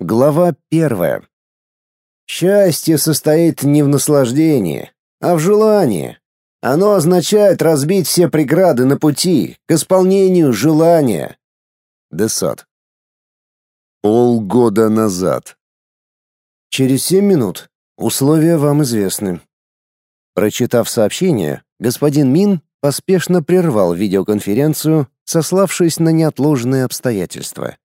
Глава первая. Счастье состоит не в наслаждении, а в желании. Оно означает разбить все преграды на пути к исполнению желания. Десад. Полгода назад. Через семь минут. Условия вам известны. Прочитав сообщение, господин Мин поспешно прервал видеоконференцию, сославшись на неотложные обстоятельства.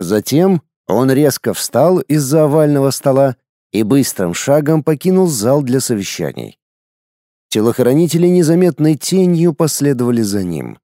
Затем он резко встал из-за овального стола и быстрым шагом покинул зал для совещаний. Телохранители незаметной тенью последовали за ним.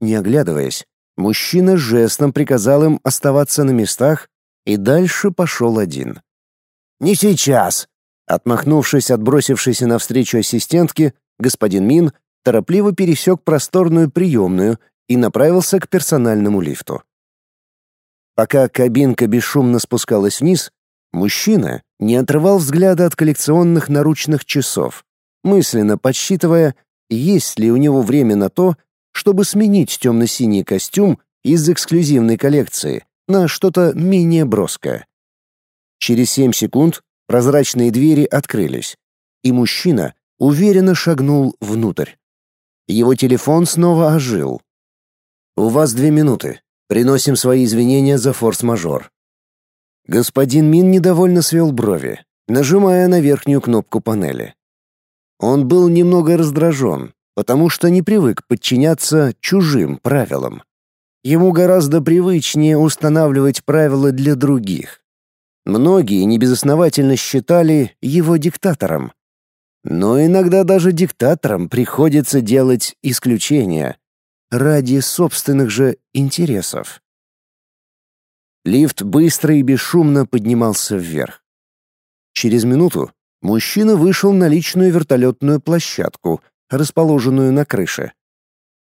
Не оглядываясь, мужчина жестом приказал им оставаться на местах и дальше пошел один. «Не сейчас!» Отмахнувшись от бросившейся навстречу ассистентки, господин Мин торопливо пересек просторную приемную и направился к персональному лифту. Пока кабинка бесшумно спускалась вниз, мужчина не отрывал взгляда от коллекционных наручных часов, мысленно подсчитывая, есть ли у него время на то, чтобы сменить темно-синий костюм из эксклюзивной коллекции на что-то менее броское. Через семь секунд прозрачные двери открылись, и мужчина уверенно шагнул внутрь. Его телефон снова ожил. «У вас две минуты. Приносим свои извинения за форс-мажор. Господин Мин недовольно свел брови, нажимая на верхнюю кнопку панели. Он был немного раздражен, потому что не привык подчиняться чужим правилам. Ему гораздо привычнее устанавливать правила для других. Многие небезосновательно считали его диктатором. Но иногда даже диктаторам приходится делать исключения, ради собственных же интересов. Лифт быстро и бесшумно поднимался вверх. Через минуту мужчина вышел на личную вертолетную площадку, расположенную на крыше.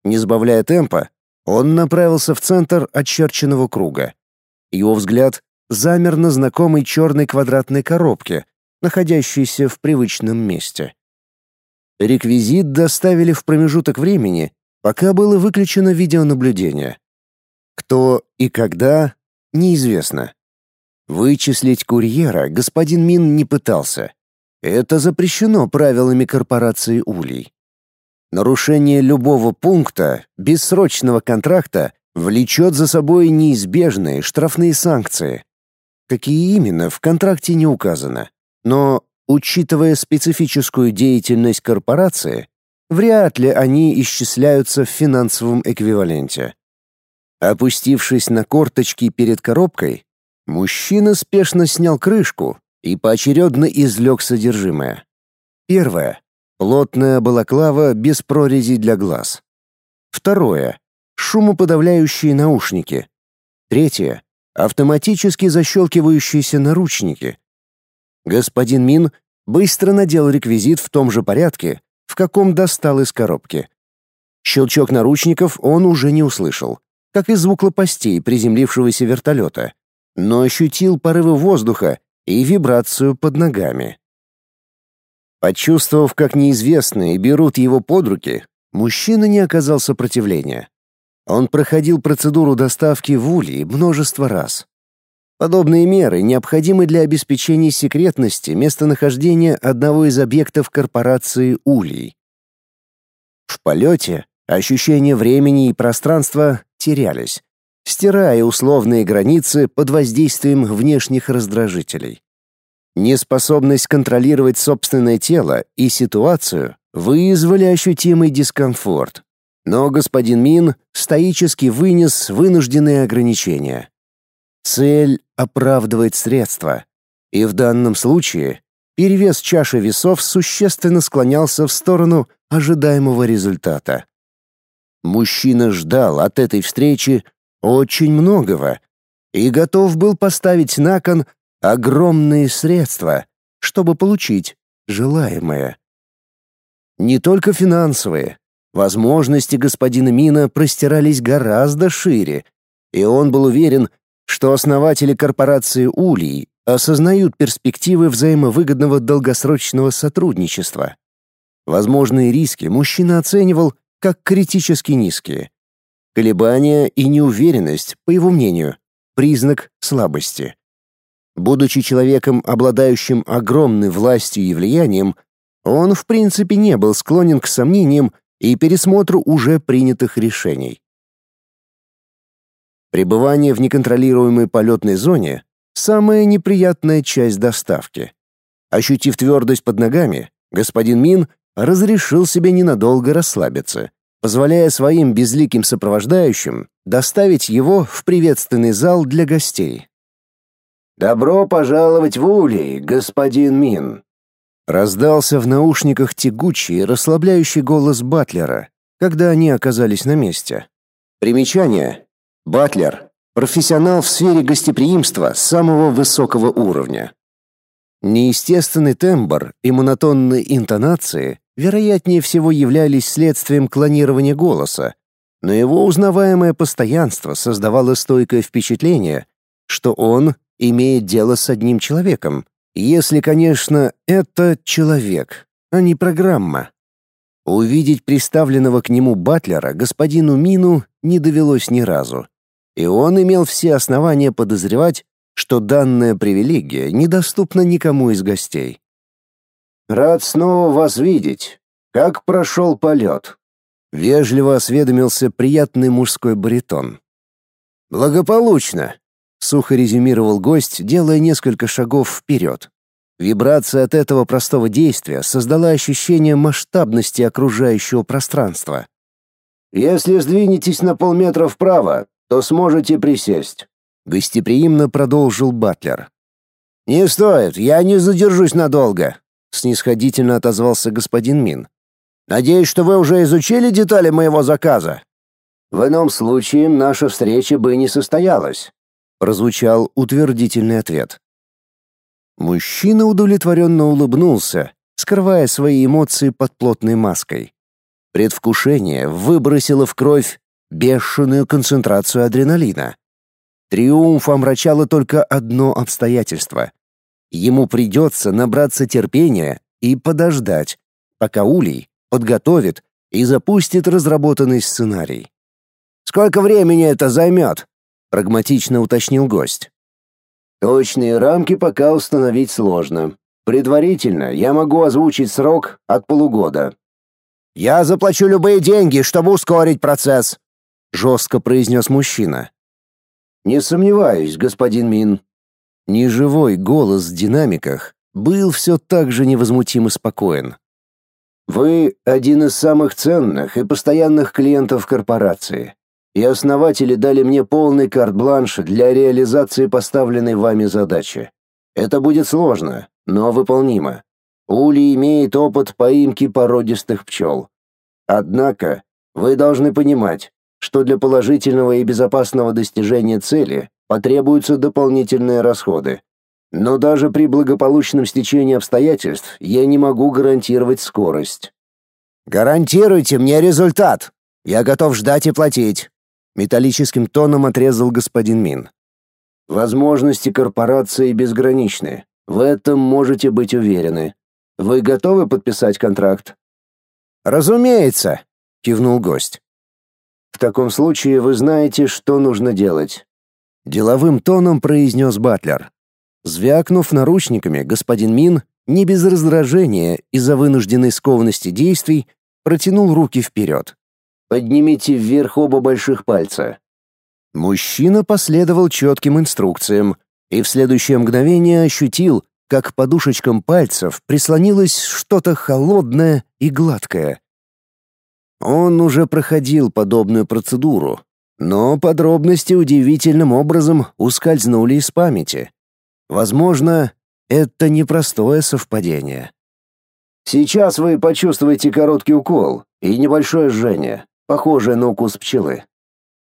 Не сбавляя темпа, он направился в центр очерченного круга. Его взгляд замер на знакомой черной квадратной коробке, находящейся в привычном месте. Реквизит доставили в промежуток времени, Пока было выключено видеонаблюдение. Кто и когда — неизвестно. Вычислить курьера господин Мин не пытался. Это запрещено правилами корпорации Улей. Нарушение любого пункта бессрочного контракта влечет за собой неизбежные штрафные санкции. Какие именно, в контракте не указано. Но, учитывая специфическую деятельность корпорации, Вряд ли они исчисляются в финансовом эквиваленте. Опустившись на корточки перед коробкой, мужчина спешно снял крышку и поочередно извлек содержимое. Первое — плотная балаклава без прорези для глаз. Второе — шумоподавляющие наушники. Третье — автоматически защелкивающиеся наручники. Господин Мин быстро надел реквизит в том же порядке, каком достал из коробки. Щелчок наручников он уже не услышал, как и звук лопастей приземлившегося вертолета, но ощутил порывы воздуха и вибрацию под ногами. Почувствовав, как неизвестные берут его под руки, мужчина не оказал сопротивления. Он проходил процедуру доставки в Ульи множество раз. Подобные меры необходимы для обеспечения секретности местонахождения одного из объектов корпорации Улей. В полете ощущения времени и пространства терялись, стирая условные границы под воздействием внешних раздражителей. Неспособность контролировать собственное тело и ситуацию вызвали ощутимый дискомфорт. Но господин Мин стоически вынес вынужденные ограничения. Цель оправдывает средства. И в данном случае перевес чаши весов существенно склонялся в сторону ожидаемого результата. Мужчина ждал от этой встречи очень многого и готов был поставить на кон огромные средства, чтобы получить желаемое. Не только финансовые. Возможности господина Мина простирались гораздо шире, и он был уверен, что основатели корпорации Улей осознают перспективы взаимовыгодного долгосрочного сотрудничества. Возможные риски мужчина оценивал как критически низкие. Колебания и неуверенность, по его мнению, признак слабости. Будучи человеком, обладающим огромной властью и влиянием, он в принципе не был склонен к сомнениям и пересмотру уже принятых решений. Пребывание в неконтролируемой полетной зоне — самая неприятная часть доставки. Ощутив твердость под ногами, господин Мин разрешил себе ненадолго расслабиться, позволяя своим безликим сопровождающим доставить его в приветственный зал для гостей. «Добро пожаловать в Улей, господин Мин!» Раздался в наушниках тягучий, расслабляющий голос Батлера, когда они оказались на месте. Примечание. Батлер — профессионал в сфере гостеприимства самого высокого уровня. Неестественный тембр и монотонные интонации вероятнее всего являлись следствием клонирования голоса, но его узнаваемое постоянство создавало стойкое впечатление, что он имеет дело с одним человеком, если, конечно, это человек, а не программа. Увидеть приставленного к нему батлера господину Мину не довелось ни разу, и он имел все основания подозревать, что данная привилегия недоступна никому из гостей. «Рад снова вас видеть. Как прошел полет?» Вежливо осведомился приятный мужской баритон. «Благополучно», — сухо резюмировал гость, делая несколько шагов вперед. Вибрация от этого простого действия создала ощущение масштабности окружающего пространства. «Если сдвинетесь на полметра вправо, то сможете присесть гостеприимно продолжил Батлер. Не стоит, я не задержусь надолго, снисходительно отозвался господин Мин. Надеюсь, что вы уже изучили детали моего заказа. В ином случае наша встреча бы не состоялась, прозвучал утвердительный ответ. Мужчина удовлетворенно улыбнулся, скрывая свои эмоции под плотной маской. Предвкушение выбросило в кровь бешеную концентрацию адреналина. Триумф омрачало только одно обстоятельство. Ему придется набраться терпения и подождать, пока Улей подготовит и запустит разработанный сценарий. «Сколько времени это займет?» — прагматично уточнил гость. «Точные рамки пока установить сложно. Предварительно я могу озвучить срок от полугода». «Я заплачу любые деньги, чтобы ускорить процесс», — жестко произнес мужчина. Не сомневаюсь, господин Мин. Неживой голос в динамиках был все так же невозмутимо спокоен. Вы один из самых ценных и постоянных клиентов корпорации, и основатели дали мне полный карт-бланш для реализации поставленной вами задачи. Это будет сложно, но выполнимо. Ули имеет опыт поимки породистых пчел. Однако вы должны понимать, что для положительного и безопасного достижения цели потребуются дополнительные расходы. Но даже при благополучном стечении обстоятельств я не могу гарантировать скорость. Гарантируйте мне результат. Я готов ждать и платить, металлическим тоном отрезал господин Мин. Возможности корпорации безграничны. В этом можете быть уверены. Вы готовы подписать контракт? Разумеется, кивнул гость. В таком случае вы знаете, что нужно делать. Деловым тоном произнес Батлер. Звякнув наручниками, господин Мин не без раздражения из-за вынужденной скованности действий протянул руки вперед. Поднимите вверх оба больших пальца. Мужчина последовал четким инструкциям и в следующее мгновение ощутил, как к подушечкам пальцев прислонилось что-то холодное и гладкое. Он уже проходил подобную процедуру, но подробности удивительным образом ускользнули из памяти. Возможно, это непростое совпадение. Сейчас вы почувствуете короткий укол и небольшое жжение, похожее на укус пчелы.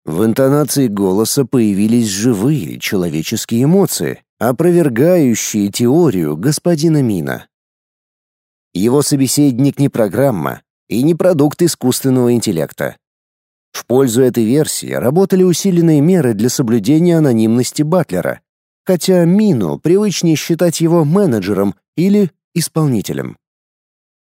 В интонации голоса появились живые человеческие эмоции, опровергающие теорию господина Мина. Его собеседник не программа, и не продукт искусственного интеллекта. В пользу этой версии работали усиленные меры для соблюдения анонимности Батлера, хотя Мину привычнее считать его менеджером или исполнителем.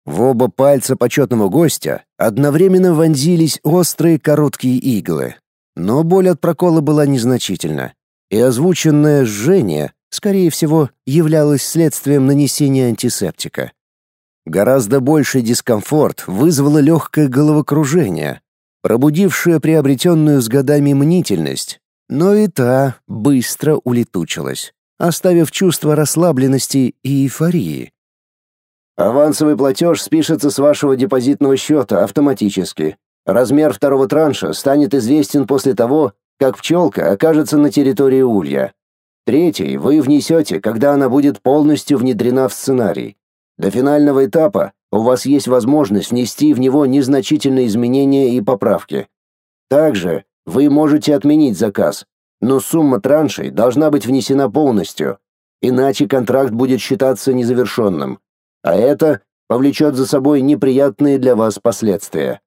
В оба пальца почетного гостя одновременно вонзились острые короткие иглы, но боль от прокола была незначительна, и озвученное жжение скорее всего, являлось следствием нанесения антисептика. Гораздо больший дискомфорт вызвало легкое головокружение, пробудившее приобретенную с годами мнительность, но и та быстро улетучилась, оставив чувство расслабленности и эйфории. Авансовый платеж спишется с вашего депозитного счета автоматически. Размер второго транша станет известен после того, как пчелка окажется на территории улья. Третий вы внесете, когда она будет полностью внедрена в сценарий. До финального этапа у вас есть возможность внести в него незначительные изменения и поправки. Также вы можете отменить заказ, но сумма траншей должна быть внесена полностью, иначе контракт будет считаться незавершенным, а это повлечет за собой неприятные для вас последствия.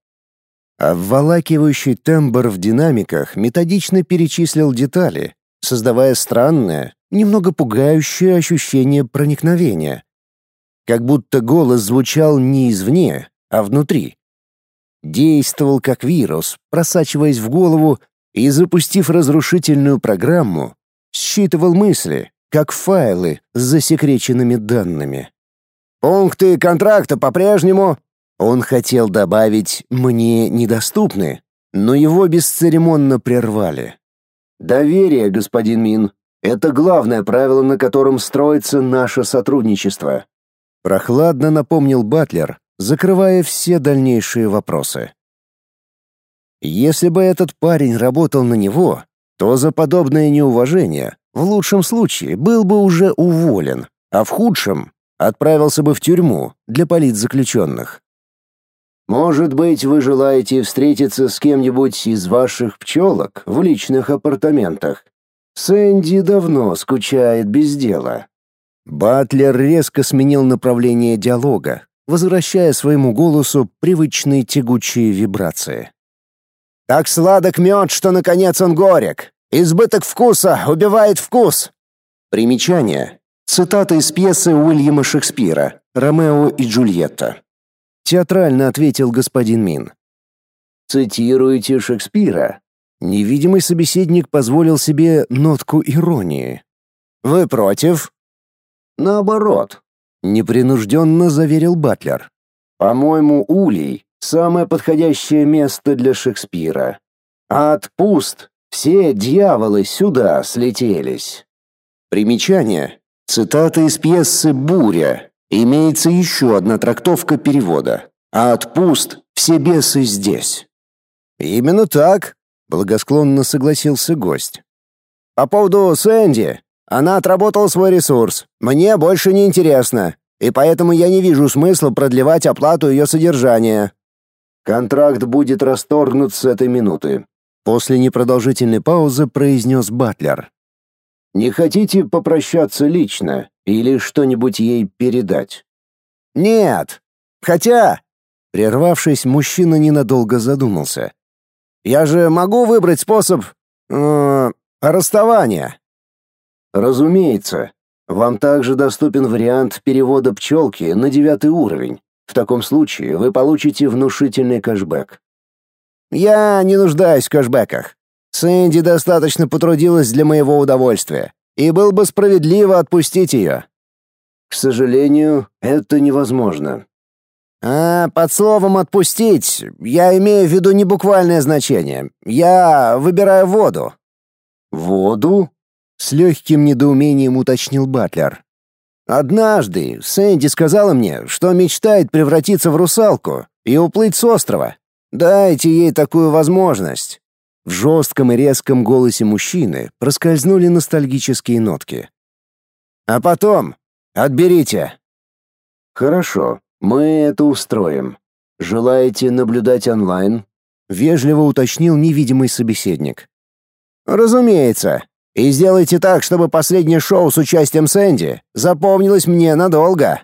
Обволакивающий тембр в динамиках методично перечислил детали, создавая странное, немного пугающее ощущение проникновения как будто голос звучал не извне, а внутри. Действовал как вирус, просачиваясь в голову и, запустив разрушительную программу, считывал мысли, как файлы с засекреченными данными. «Пункты контракта по-прежнему...» Он хотел добавить «мне недоступны», но его бесцеремонно прервали. «Доверие, господин Мин, это главное правило, на котором строится наше сотрудничество. Прохладно напомнил Батлер, закрывая все дальнейшие вопросы. Если бы этот парень работал на него, то за подобное неуважение в лучшем случае был бы уже уволен, а в худшем отправился бы в тюрьму для политзаключенных. Может быть, вы желаете встретиться с кем-нибудь из ваших пчелок в личных апартаментах? Сэнди давно скучает без дела. Батлер резко сменил направление диалога, возвращая своему голосу привычные тягучие вибрации. «Так сладок мед, что, наконец, он горек. Избыток вкуса убивает вкус». Примечание. Цитата из пьесы Уильяма Шекспира «Ромео и Джульетта». Театрально ответил господин Мин. «Цитируете Шекспира?» Невидимый собеседник позволил себе нотку иронии. «Вы против?» Наоборот, непринужденно заверил Батлер. По-моему, Улей самое подходящее место для Шекспира. Ад пуст, все дьяволы сюда слетелись. Примечание. Цитата из пьесы «Буря». Имеется еще одна трактовка перевода. «Ад пуст, все бесы здесь». «Именно так», — благосклонно согласился гость. «По поводу Сэнди, она отработала свой ресурс. Мне больше не интересно, и поэтому я не вижу смысла продлевать оплату ее содержания. Контракт будет расторгнут с этой минуты. После непродолжительной паузы произнес Батлер. Не хотите попрощаться лично или что-нибудь ей передать? Нет. Хотя, прервавшись, мужчина ненадолго задумался. Я же могу выбрать способ э, расставания. Разумеется. Вам также доступен вариант перевода пчелки на девятый уровень. В таком случае вы получите внушительный кэшбэк. Я не нуждаюсь в кэшбэках. Сэнди достаточно потрудилась для моего удовольствия, и было бы справедливо отпустить ее. К сожалению, это невозможно. А под словом «отпустить» я имею в виду не буквальное значение. Я выбираю воду. Воду? С легким недоумением уточнил Батлер. «Однажды Сэнди сказала мне, что мечтает превратиться в русалку и уплыть с острова. Дайте ей такую возможность». В жестком и резком голосе мужчины проскользнули ностальгические нотки. «А потом отберите». «Хорошо, мы это устроим. Желаете наблюдать онлайн?» — вежливо уточнил невидимый собеседник. «Разумеется. И сделайте так, чтобы последнее шоу с участием Сэнди запомнилось мне надолго.